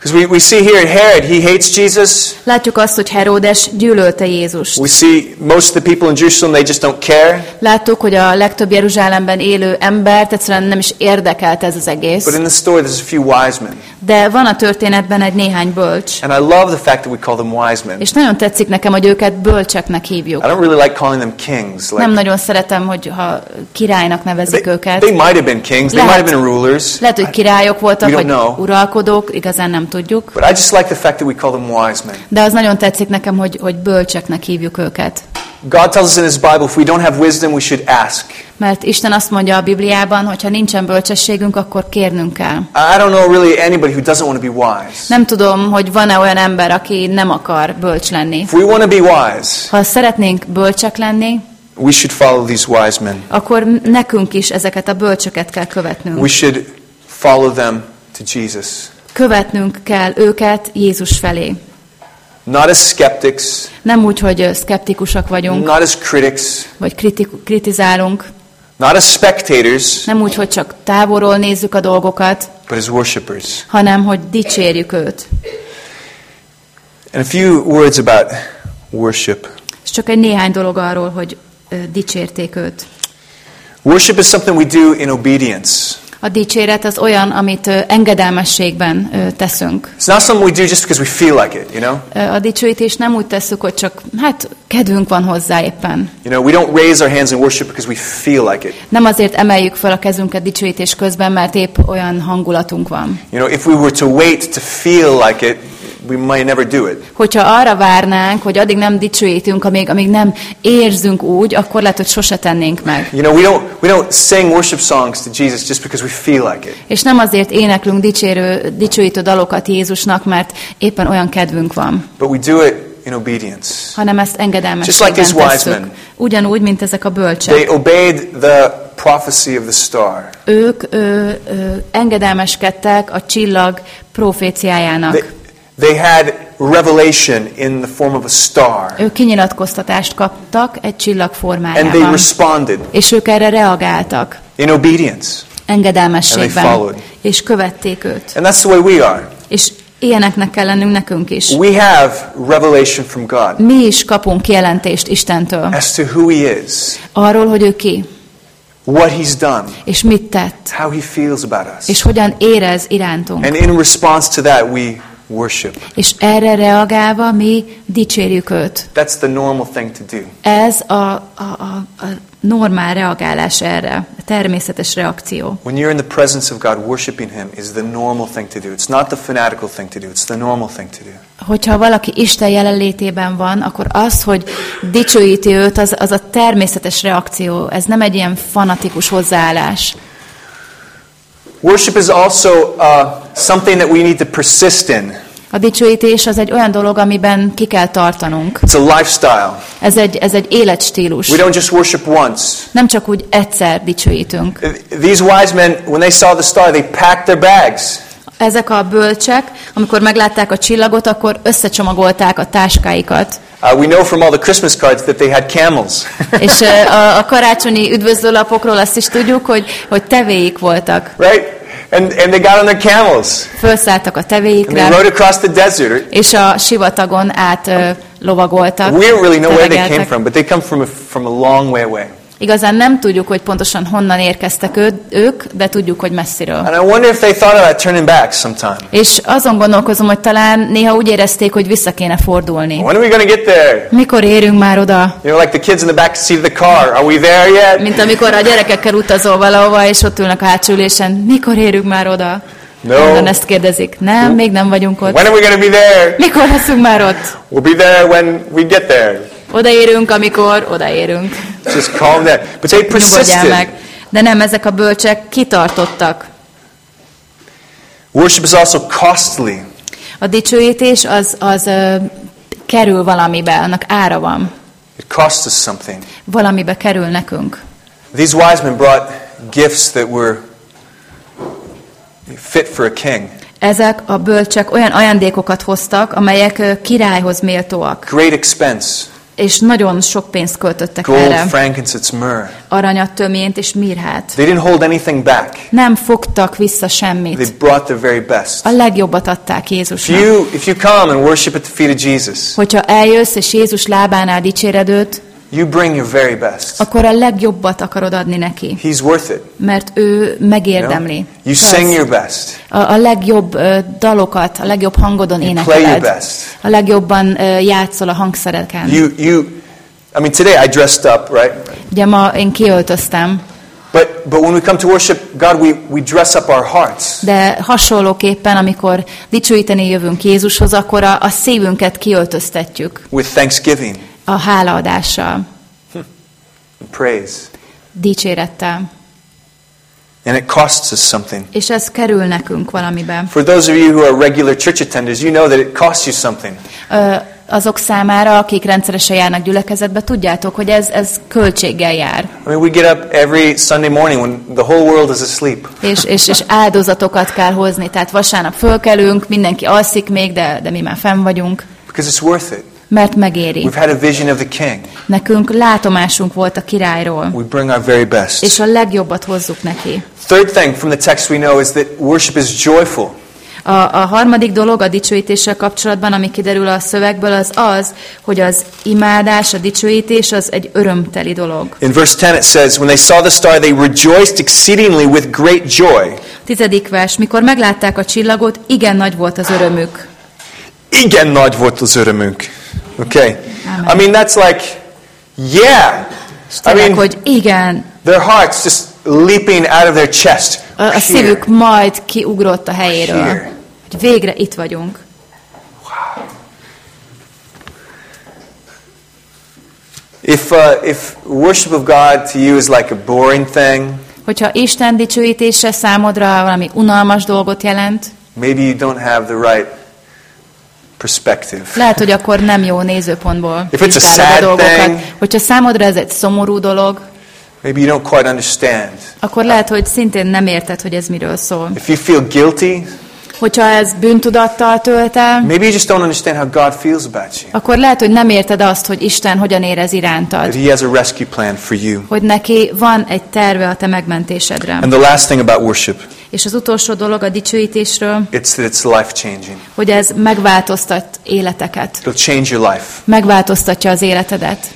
[SPEAKER 2] Because we, we see here Herod, he hates Jesus.
[SPEAKER 1] Látjuk azt, hogy Heródes gyűlölte Jézust.
[SPEAKER 2] We see most of the people in Jerusalem, they just don't care.
[SPEAKER 1] Láttuk, hogy a legtöbb Jeruzsálemben élő embert egyszerűen nem is érdekelt ez az
[SPEAKER 2] But
[SPEAKER 1] egész.
[SPEAKER 2] in the story, there's a few wise men.
[SPEAKER 1] De van a történetben egy néhány bölcs.
[SPEAKER 2] And I love the fact that we call them wise men.
[SPEAKER 1] És nagyon tetszik nekem, hogy őket bölcseknek hívjuk.
[SPEAKER 2] I don't really like calling them kings.
[SPEAKER 1] Nem
[SPEAKER 2] Like,
[SPEAKER 1] nagyon szeretem, hogy ha királynak nevezik
[SPEAKER 2] they,
[SPEAKER 1] őket.
[SPEAKER 2] they might have been kings, they might have
[SPEAKER 1] Lehet.
[SPEAKER 2] been rulers.
[SPEAKER 1] Lehet, hogy királyok voltak,
[SPEAKER 2] don't
[SPEAKER 1] vagy
[SPEAKER 2] know.
[SPEAKER 1] uralkodók, igazán nem tudjuk.
[SPEAKER 2] But I just like the fact that we call them wise men.
[SPEAKER 1] De az nagyon tetszik nekem, hogy, hogy bölcseknek hívjuk őket.
[SPEAKER 2] God tells us in His Bible if we don't have wisdom, we should ask.
[SPEAKER 1] Mert Isten azt mondja a Bibliában, hogy ha nincsen bölcsességünk, akkor kérnünk kell.
[SPEAKER 2] I don't know really anybody who doesn't want to be wise.
[SPEAKER 1] Nem tudom, hogy van-e olyan ember, aki nem akar bölcs lenni.
[SPEAKER 2] If we want to be wise,
[SPEAKER 1] Ha szeretnénk bölcsek lenni,
[SPEAKER 2] we should follow these wise men.
[SPEAKER 1] akkor nekünk is ezeket a bölcsöket kell követnünk.
[SPEAKER 2] We should follow them to Jesus.
[SPEAKER 1] Követnünk kell őket Jézus felé.
[SPEAKER 2] Not as skeptics,
[SPEAKER 1] Nem úgy, hogy ö, szkeptikusak vagyunk,
[SPEAKER 2] not as critics,
[SPEAKER 1] vagy kritik- kritizálunk,
[SPEAKER 2] not as spectators,
[SPEAKER 1] nem úgy, hogy csak távolról nézzük a dolgokat,
[SPEAKER 2] but as worshipers.
[SPEAKER 1] hanem hogy dicsérjük őt.
[SPEAKER 2] And a few words about worship.
[SPEAKER 1] És csak egy néhány dolog arról, hogy ö, dicsérték őt.
[SPEAKER 2] Worship is something we do in obedience.
[SPEAKER 1] A dicséret az olyan, amit engedelmességben teszünk.
[SPEAKER 2] It's not something we do just because we feel like it, you know?
[SPEAKER 1] Ö, A dicsőítést nem úgy tesszük, hogy csak, hát, kedvünk van hozzá éppen.
[SPEAKER 2] You know, we don't raise our hands in worship because we feel like it.
[SPEAKER 1] Nem azért emeljük fel a kezünket dicsőítés közben, mert épp olyan hangulatunk van.
[SPEAKER 2] You know, if we were to wait to feel like it, we might never do it.
[SPEAKER 1] Hogyha arra várnánk, hogy addig nem dicsőítünk, amíg, amíg nem érzünk úgy, akkor lehet, hogy sose tennénk meg.
[SPEAKER 2] You know, we don't we don't sing worship songs to Jesus just because we feel like it.
[SPEAKER 1] És nem azért éneklünk dicsérő, dicsőítő dalokat Jézusnak, mert éppen olyan kedvünk van,
[SPEAKER 2] But we do it in obedience.
[SPEAKER 1] hanem ezt
[SPEAKER 2] Just like
[SPEAKER 1] engedelmességben
[SPEAKER 2] these wise men.
[SPEAKER 1] Ugyanúgy, mint ezek a
[SPEAKER 2] They
[SPEAKER 1] bölcsek.
[SPEAKER 2] obeyed the prophecy of the star.
[SPEAKER 1] Ők ö, ö, engedelmeskedtek a csillag proféciájának.
[SPEAKER 2] They, they had revelation in the form of a star.
[SPEAKER 1] Ők kinyilatkoztatást kaptak egy csillag
[SPEAKER 2] And they
[SPEAKER 1] formájában.
[SPEAKER 2] responded
[SPEAKER 1] És ők erre reagáltak
[SPEAKER 2] in obedience.
[SPEAKER 1] Engedelmességben, és követték őt.
[SPEAKER 2] And that's the way we are.
[SPEAKER 1] És ilyeneknek kell lennünk nekünk is.
[SPEAKER 2] We have revelation from God
[SPEAKER 1] Mi is kapunk kijelentést Istentől
[SPEAKER 2] as to who He is,
[SPEAKER 1] arról, hogy ő ki,
[SPEAKER 2] what He's done,
[SPEAKER 1] és mit tett,
[SPEAKER 2] how He feels about us.
[SPEAKER 1] és hogyan érez irántunk.
[SPEAKER 2] And in response to that, we worship.
[SPEAKER 1] És erre reagálva mi dicsérjük őt.
[SPEAKER 2] That's the normal thing to do.
[SPEAKER 1] Ez a, a, a, a normál reagálás erre, a természetes reakció.
[SPEAKER 2] When you're in the presence of God, worshiping Him is the normal thing to do. It's not the fanatical thing to do, it's the normal thing to do.
[SPEAKER 1] Hogyha valaki Isten jelenlétében van, akkor az, hogy dicsőíti őt, az, az a természetes reakció. Ez nem egy ilyen fanatikus hozzáállás.
[SPEAKER 2] Worship is also uh, something that we need to persist in.
[SPEAKER 1] A dicsőítés az egy olyan dolog, amiben ki kell tartanunk.
[SPEAKER 2] It's a lifestyle.
[SPEAKER 1] Ez egy, ez egy életstílus.
[SPEAKER 2] We don't just worship once.
[SPEAKER 1] Nem csak úgy egyszer dicsőítünk.
[SPEAKER 2] These wise men, when they saw the star, they packed their bags.
[SPEAKER 1] Ezek a bölcsek, amikor meglátták a csillagot, akkor összecsomagolták a táskáikat.
[SPEAKER 2] Uh, we know from all the Christmas cards that they had camels.
[SPEAKER 1] És ö, a, a karácsonyi üdvözlőlapokról azt is tudjuk, hogy, hogy tevéik voltak.
[SPEAKER 2] right? And, and they got on their camels.
[SPEAKER 1] Felszálltak a
[SPEAKER 2] And they
[SPEAKER 1] tevéikre,
[SPEAKER 2] rode across the desert.
[SPEAKER 1] és a sivatagon át ö, lovagoltak.
[SPEAKER 2] We don't really know where they came from, but they come from a, from a long way away.
[SPEAKER 1] Igazán nem tudjuk, hogy pontosan honnan érkeztek ő, ők, de tudjuk, hogy messziről.
[SPEAKER 2] And I wonder if they thought about turning back sometime.
[SPEAKER 1] És azon gondolkozom, hogy talán néha úgy érezték, hogy vissza kéne fordulni.
[SPEAKER 2] When are we get there?
[SPEAKER 1] Mikor érünk már oda?
[SPEAKER 2] You know, like the kids in the back seat of the car. Are we there yet?
[SPEAKER 1] Mint amikor a gyerekekkel utazol valahova, és ott ülnek a hátsó ülésen. Mikor érünk már oda?
[SPEAKER 2] No.
[SPEAKER 1] Mondom, ezt kérdezik. Nem, még nem vagyunk ott.
[SPEAKER 2] When are we be there?
[SPEAKER 1] Mikor leszünk már ott?
[SPEAKER 2] We'll be there when we get there.
[SPEAKER 1] Odaérünk, amikor odaérünk.
[SPEAKER 2] Just calm down. But they persisted.
[SPEAKER 1] meg. De nem, ezek a bölcsek kitartottak.
[SPEAKER 2] Worship is also costly.
[SPEAKER 1] A dicsőítés az, az ö, kerül valamibe, annak ára van.
[SPEAKER 2] It costs us something.
[SPEAKER 1] Valamibe kerül nekünk.
[SPEAKER 2] These wise men brought gifts that were fit for a king.
[SPEAKER 1] Ezek a bölcsek olyan ajándékokat hoztak, amelyek királyhoz méltóak,
[SPEAKER 2] Great expense.
[SPEAKER 1] És nagyon sok pénzt költöttek
[SPEAKER 2] Gold,
[SPEAKER 1] erre.
[SPEAKER 2] frankincense, myrrh.
[SPEAKER 1] Aranyat, töményt és mirhát.
[SPEAKER 2] They didn't hold anything back.
[SPEAKER 1] Nem fogtak vissza
[SPEAKER 2] They
[SPEAKER 1] semmit.
[SPEAKER 2] brought their very best.
[SPEAKER 1] A legjobbat adták
[SPEAKER 2] If
[SPEAKER 1] Jézusnak.
[SPEAKER 2] you, if you come and worship at the feet of Jesus,
[SPEAKER 1] Hogyha eljössz és Jézus lábánál dicséred őt,
[SPEAKER 2] you bring your very best.
[SPEAKER 1] akkor a legjobbat akarod adni neki,
[SPEAKER 2] He's worth it.
[SPEAKER 1] mert ő
[SPEAKER 2] you know?
[SPEAKER 1] megérdemli.
[SPEAKER 2] You sing your best.
[SPEAKER 1] a, a legjobb ö, dalokat, a legjobb hangodon
[SPEAKER 2] You play your
[SPEAKER 1] énekeled.
[SPEAKER 2] best.
[SPEAKER 1] A legjobban ö, játszol a hangszereken.
[SPEAKER 2] You, you, I mean, today I dressed up, right?
[SPEAKER 1] Ugye ma én kiöltöztem,
[SPEAKER 2] But, but when we come to worship God, we, we dress up our hearts.
[SPEAKER 1] de hasonlóképpen, amikor dicsőíteni jövünk Jézushoz, akkor a, a szívünket kiöltöztetjük
[SPEAKER 2] with thanksgiving
[SPEAKER 1] a hálaadással,
[SPEAKER 2] praise.
[SPEAKER 1] dicsérettel.
[SPEAKER 2] And it costs us something.
[SPEAKER 1] És ez kerül nekünk valamiben.
[SPEAKER 2] For those of you who are regular church attenders, you know that it costs you something.
[SPEAKER 1] Ö, azok számára, akik rendszeresen járnak gyülekezetbe, tudjátok, hogy ez, ez költséggel jár.
[SPEAKER 2] I mean, we get up every Sunday morning when the whole world is asleep.
[SPEAKER 1] És, és, és áldozatokat kell hozni. Tehát vasárnap fölkelünk, mindenki alszik még, de, de mi már fenn vagyunk,
[SPEAKER 2] Because it's worth it.
[SPEAKER 1] Mert megéri.
[SPEAKER 2] We've had a vision of the King.
[SPEAKER 1] Nekünk látomásunk volt a királyról,
[SPEAKER 2] We bring our very
[SPEAKER 1] és
[SPEAKER 2] best.
[SPEAKER 1] a legjobbat hozzuk neki.
[SPEAKER 2] Third thing from the text we know is that worship is joyful.
[SPEAKER 1] A, a harmadik dolog a dicsőítéssel kapcsolatban, ami kiderül a szövegből, az az, hogy az imádás, a dicsőítés az egy örömteli dolog.
[SPEAKER 2] In verse 10 it says, When they saw the star, they rejoiced exceedingly with great joy.
[SPEAKER 1] Tizedik vers, mikor meglátták a csillagot, igen nagy volt az örömük.
[SPEAKER 2] Igen nagy volt az örömünk. Okay.
[SPEAKER 1] Amen.
[SPEAKER 2] I mean, that's like, yeah.
[SPEAKER 1] És
[SPEAKER 2] I
[SPEAKER 1] tényleg,
[SPEAKER 2] mean,
[SPEAKER 1] hogy igen,
[SPEAKER 2] their hearts just leaping out of their chest.
[SPEAKER 1] a, a szívük majd kiugrott a helyéről.
[SPEAKER 2] Here.
[SPEAKER 1] Hogy végre itt vagyunk.
[SPEAKER 2] If, uh, if worship of God to you is like a boring thing,
[SPEAKER 1] Hogyha Isten dicsőítése számodra valami unalmas dolgot jelent,
[SPEAKER 2] maybe you don't have the right perspective.
[SPEAKER 1] lehet, hogy akkor nem jó nézőpontból
[SPEAKER 2] If it's a
[SPEAKER 1] vizsgálod
[SPEAKER 2] sad
[SPEAKER 1] a dolgokat.
[SPEAKER 2] thing-
[SPEAKER 1] Hogyha számodra ez egy szomorú dolog,
[SPEAKER 2] Maybe you don't quite understand.
[SPEAKER 1] akkor lehet, hogy szintén nem érted, hogy ez miről szól.
[SPEAKER 2] If you feel guilty,
[SPEAKER 1] Hogyha ez bűntudattal tölt el,
[SPEAKER 2] maybe you just don't understand how God feels about you.
[SPEAKER 1] akkor lehet, hogy nem érted azt, hogy Isten hogyan érez irántad.
[SPEAKER 2] That He has a rescue plan for you.
[SPEAKER 1] Hogy neki van egy terve a te megmentésedre.
[SPEAKER 2] And the last thing about worship,
[SPEAKER 1] És az utolsó dolog a dicsőítésről,
[SPEAKER 2] it's it's life changing.
[SPEAKER 1] hogy ez megváltoztat életeket.
[SPEAKER 2] It'll change your life.
[SPEAKER 1] Megváltoztatja az életedet.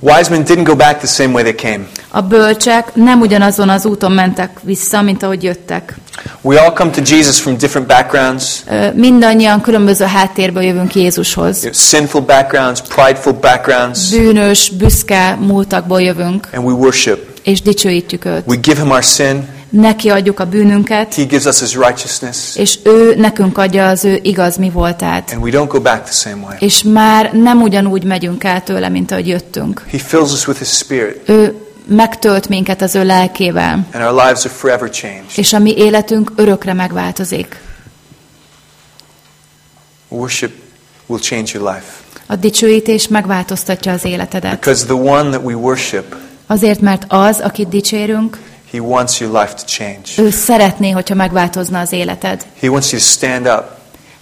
[SPEAKER 2] Wise men didn't go back the same way they came.
[SPEAKER 1] A bölcsek nem ugyanazon az úton mentek vissza, mint ahogy jöttek.
[SPEAKER 2] We all come to Jesus from different backgrounds,
[SPEAKER 1] Mindannyian különböző háttérből jövünk Jézushoz.
[SPEAKER 2] sinful backgrounds, prideful backgrounds,
[SPEAKER 1] Bűnös, büszke múltakból jövünk,
[SPEAKER 2] and we worship.
[SPEAKER 1] és dicsőítjük őt.
[SPEAKER 2] We give Him our sin,
[SPEAKER 1] Neki adjuk a bűnünket,
[SPEAKER 2] He gives us His righteousness,
[SPEAKER 1] és ő nekünk adja az ő igaz mi voltát.
[SPEAKER 2] and we don't go back the same way.
[SPEAKER 1] És már nem ugyanúgy megyünk el tőle, mint ahogy jöttünk.
[SPEAKER 2] He fills us with His Spirit,
[SPEAKER 1] Ő megtölt minket az ő lelkével,
[SPEAKER 2] and our lives are forever changed.
[SPEAKER 1] és a mi életünk örökre megváltozik.
[SPEAKER 2] Worship will change your life.
[SPEAKER 1] A dicsőítés megváltoztatja az életedet.
[SPEAKER 2] Because the one that we worship,
[SPEAKER 1] Azért, mert az, akit dicsérünk,
[SPEAKER 2] he wants your life to change.
[SPEAKER 1] ő szeretné, hogyha megváltozna az életed.
[SPEAKER 2] He wants you to stand up.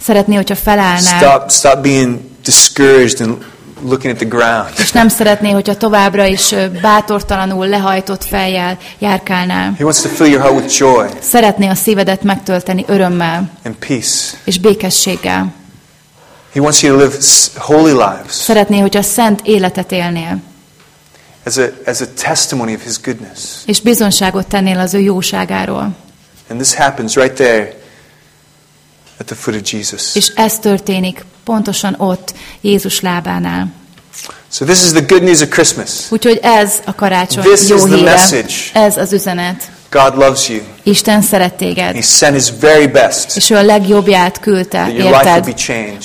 [SPEAKER 1] Szeretné, hogyha felállnál,
[SPEAKER 2] Stop, stop being discouraged and looking at the ground.
[SPEAKER 1] és nem szeretné, hogyha továbbra is bátortalanul, lehajtott fejjel járkálnál.
[SPEAKER 2] He wants to fill your heart with joy
[SPEAKER 1] Szeretné a szívedet megtölteni örömmel
[SPEAKER 2] and peace.
[SPEAKER 1] és békességgel.
[SPEAKER 2] He wants you to live holy lives
[SPEAKER 1] Szeretné, hogyha szent életet élnél,
[SPEAKER 2] as a, as a testimony of His goodness.
[SPEAKER 1] és bizonságot tennél az ő jóságáról.
[SPEAKER 2] And this happens right there at the foot of Jesus.
[SPEAKER 1] És ez történik pontosan ott, Jézus lábánál.
[SPEAKER 2] So this is the good news of Christmas.
[SPEAKER 1] Úgyhogy ez a karácsony
[SPEAKER 2] This
[SPEAKER 1] jó
[SPEAKER 2] is the message.
[SPEAKER 1] Ez az üzenet.
[SPEAKER 2] God loves you.
[SPEAKER 1] Isten szeret téged,
[SPEAKER 2] He sent His very best
[SPEAKER 1] és ő a legjobbját küldte, érted,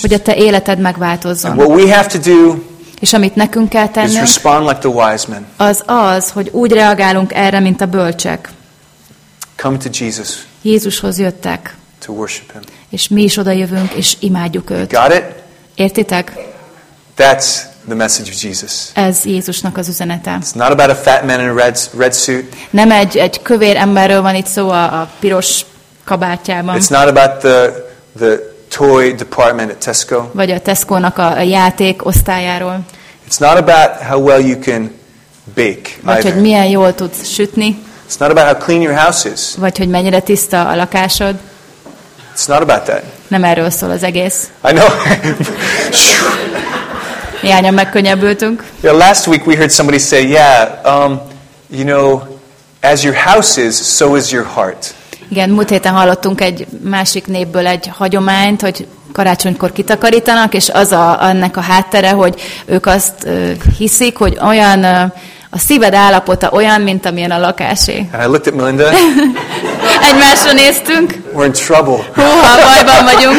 [SPEAKER 1] hogy a te életed
[SPEAKER 2] And
[SPEAKER 1] megváltozzon.
[SPEAKER 2] what we have to do
[SPEAKER 1] És amit nekünk kell tennünk,
[SPEAKER 2] respond like the wise men.
[SPEAKER 1] az az, hogy úgy reagálunk erre, mint a bölcsek.
[SPEAKER 2] Come to Jesus
[SPEAKER 1] Jézushoz jöttek,
[SPEAKER 2] to worship Him.
[SPEAKER 1] és mi is oda jövünk, és imádjuk őt.
[SPEAKER 2] Got it?
[SPEAKER 1] Értitek?
[SPEAKER 2] That's the message of Jesus.
[SPEAKER 1] Ez Jézusnak az üzenete.
[SPEAKER 2] It's not about a fat man in a red, red suit.
[SPEAKER 1] Nem egy, egy kövér emberről van itt szó a, a piros kabátjában,
[SPEAKER 2] It's not about the, the toy department at Tesco.
[SPEAKER 1] vagy a Tesco-nak a, a játék osztályáról,
[SPEAKER 2] It's not about how well you can bake
[SPEAKER 1] vagy hogy milyen jól tudsz sütni,
[SPEAKER 2] It's not about how clean your house is.
[SPEAKER 1] vagy hogy mennyire tiszta a lakásod.
[SPEAKER 2] It's not about that.
[SPEAKER 1] Nem erről szól az egész.
[SPEAKER 2] I know.
[SPEAKER 1] Néhányan megkönnyebbültünk.
[SPEAKER 2] yeah, last week we heard somebody say, yeah, um, you know, as your house is, so is your heart.
[SPEAKER 1] Igen, múlt héten hallottunk egy másik népből egy hagyományt, hogy karácsonykor kitakarítanak, és az a, annak a háttere, hogy ők azt ö, hiszik, hogy olyan ö, a szíved állapota olyan, mint amilyen a lakásé.
[SPEAKER 2] And I looked at Melinda.
[SPEAKER 1] Egymásra néztünk,
[SPEAKER 2] We're in trouble.
[SPEAKER 1] húha, bajban vagyunk.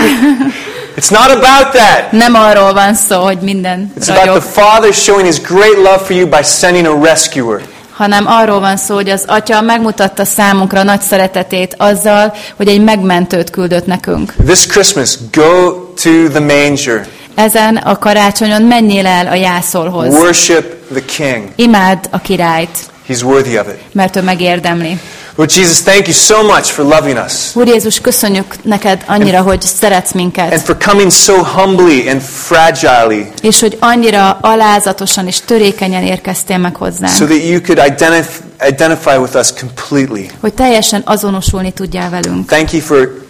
[SPEAKER 2] It's not about that.
[SPEAKER 1] Nem arról van szó, hogy minden
[SPEAKER 2] It's about
[SPEAKER 1] ragyog,
[SPEAKER 2] the Father showing His great love for you by sending a rescuer.
[SPEAKER 1] Hanem arról van szó, hogy az Atya megmutatta számunkra nagy szeretetét azzal, hogy egy megmentőt küldött nekünk.
[SPEAKER 2] This Christmas, go to the manger.
[SPEAKER 1] Ezen a karácsonyon menjél el a jászolhoz.
[SPEAKER 2] Worship the King.
[SPEAKER 1] Imád a királyt,
[SPEAKER 2] He's worthy of it.
[SPEAKER 1] mert ő megérdemli.
[SPEAKER 2] Lord Jesus, thank you so much for loving us
[SPEAKER 1] Úr Jézus, köszönjük neked annyira, hogy szeretsz
[SPEAKER 2] and
[SPEAKER 1] minket,
[SPEAKER 2] for coming so humbly and fragilely
[SPEAKER 1] és hogy annyira alázatosan és törékenyen érkeztél meg
[SPEAKER 2] so
[SPEAKER 1] hozzánk,
[SPEAKER 2] that you could identif- identify with us completely.
[SPEAKER 1] hogy teljesen azonosulni tudjál velünk.
[SPEAKER 2] Thank you for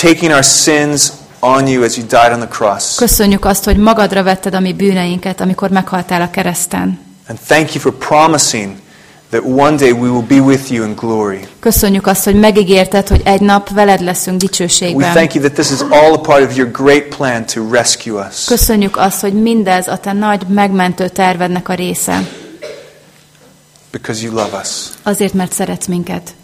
[SPEAKER 2] taking our sins on you as you died on the cross.
[SPEAKER 1] Köszönjük azt, hogy magadra vetted a mi bűneinket, amikor meghaltál a kereszten.
[SPEAKER 2] And thank you for promising that one day we will be with you in glory.
[SPEAKER 1] Köszönjük azt, hogy megígérted, hogy egy nap veled leszünk
[SPEAKER 2] We
[SPEAKER 1] dicsőségben.
[SPEAKER 2] thank you that this is all a part of your great plan to rescue us.
[SPEAKER 1] Köszönjük azt, hogy mindez a te nagy megmentő tervednek a része.
[SPEAKER 2] Because you love us.
[SPEAKER 1] Azért, mert szeretsz minket.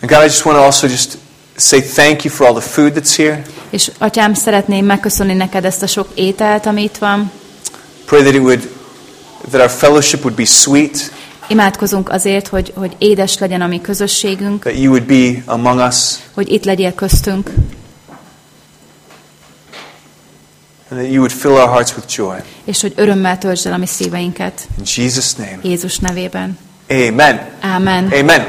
[SPEAKER 2] And God, I just want to also just say thank you for all the food that's here.
[SPEAKER 1] És atyám, szeretném megköszönni neked ezt a sok ételt, ami itt van.
[SPEAKER 2] Pray that it would that our fellowship would be sweet,
[SPEAKER 1] Imádkozunk azért, hogy, hogy édes legyen a mi közösségünk,
[SPEAKER 2] that you would be among us,
[SPEAKER 1] hogy itt legyél köztünk,
[SPEAKER 2] and that you would fill our hearts with joy.
[SPEAKER 1] és hogy örömmel töltsd el a mi szíveinket.
[SPEAKER 2] In Jesus' name.
[SPEAKER 1] Jézus nevében.
[SPEAKER 2] Amen.
[SPEAKER 1] Ámen.
[SPEAKER 2] Amen.